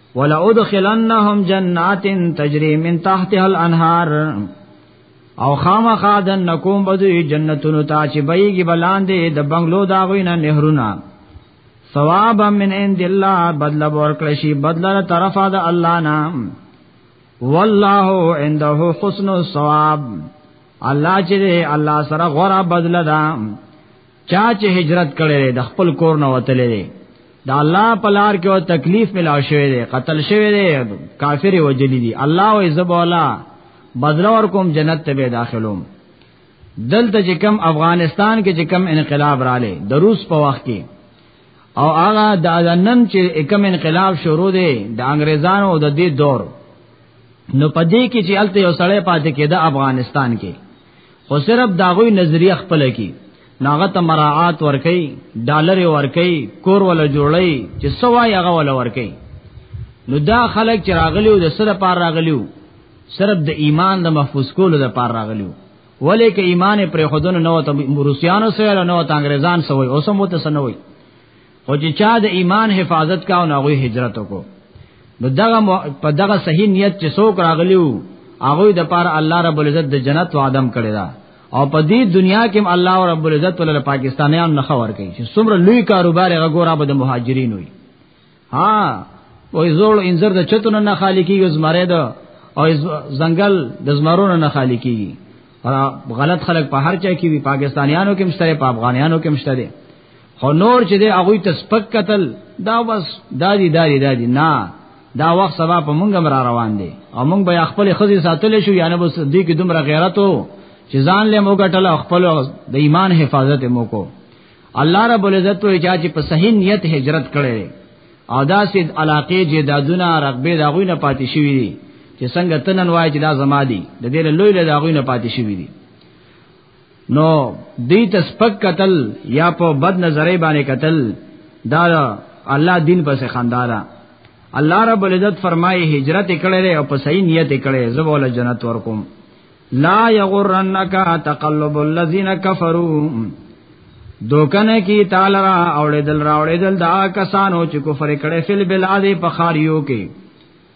ولا ادخلنهم جنات تجري من تحتها الانهار او خامخا د نکوم بدوی جنتونو ته چې بېګي بلاندې د بنگلو دا غوینه نهرونه ثواب من عند الله بدل ورکړ شي بدل طرفه د الله نام والله عنده حسن الثواب الله چې الله سره غره بدل ده چا چې هجرت کړي د خپل کور نه وتلې دي دا الله په لار کې او تکلیف ملاو شوی دی قتل شوی دی کافر وجلی دی الله او عزب والا بدل ور کوم جنت ته به داخلوم دلته چې کم افغانستان کې چې کم انقلاب رااله د روس په وخت کې او هغه د نن چې کم انقلاب شروع دی د انګريزانو د دې دور نو پدې کې چې الته یو سړی پاتې کېده افغانستان کې خو صرف داغوی نظریه خپل کی ناغه ته مراعات ورکي ډالر ورکي کور ولا جوړي چې سوای هغه ولا ورکي نو دا خلک چې راغلیو د سره پار راغلیو صرف د ایمان د محفوظ کولو د پار راغلیو ولې کې ایمان پر خودونو نو ته روسیانو سره نو ته انګريزان سره وي اوسم وته سره وي خو چې چا د ایمان حفاظت کا او ناغوی هجرت وکړو نو دغه په دغه صحیح نیت چې څوک راغلیو هغه د پاره الله رب العزت د جنت وعدم کړی دا او په دې دنیا کې الله رب العزت ولر پاکستانیان نه خبر کوي چې څومره لوی کاروبار هغه ګورا به د مهاجرین وي ها وای زول انځر د چتون نه خالی کیږي زمره ده او زنګل د زمرونو نه خالی کیږي غلط خلک په هر چا کې وي پاکستانیانو کې مشتره په افغانانو کې مشتره خو نور چې دی هغه ته سپک قتل دا بس دادی دادی دادی نه دا وخت سبا په مونږ را روان دي او مونږ به خپل خزي ساتل شو یعنی بس دې کې دومره غیرت وو چې ځان له موږ ټل خپل د ایمان حفاظت مو کو الله رب العزت وی چې په صحیح نیت هجرت کړي او دا سید علاقه جدادونه رغبه دا غوینه پاتې شوی دي چې څنګه تنن وای چې دا زما دي د دې لوی له دا غوینه پاتې شوی دي نو دې ته سپک قتل یا په بد نظرې باندې قتل دا الله دین پسې خندارا الله رب العزت فرمایي هجرت کړي او په صحیح نیت کړي زبول جنت ورکوم لا یغرنک تقلب الذین کفروا دوکنه کی تعالی را اوړې دل را اوړې دل دا کسانو چې کفر کړي فل بلاد په خاریو کې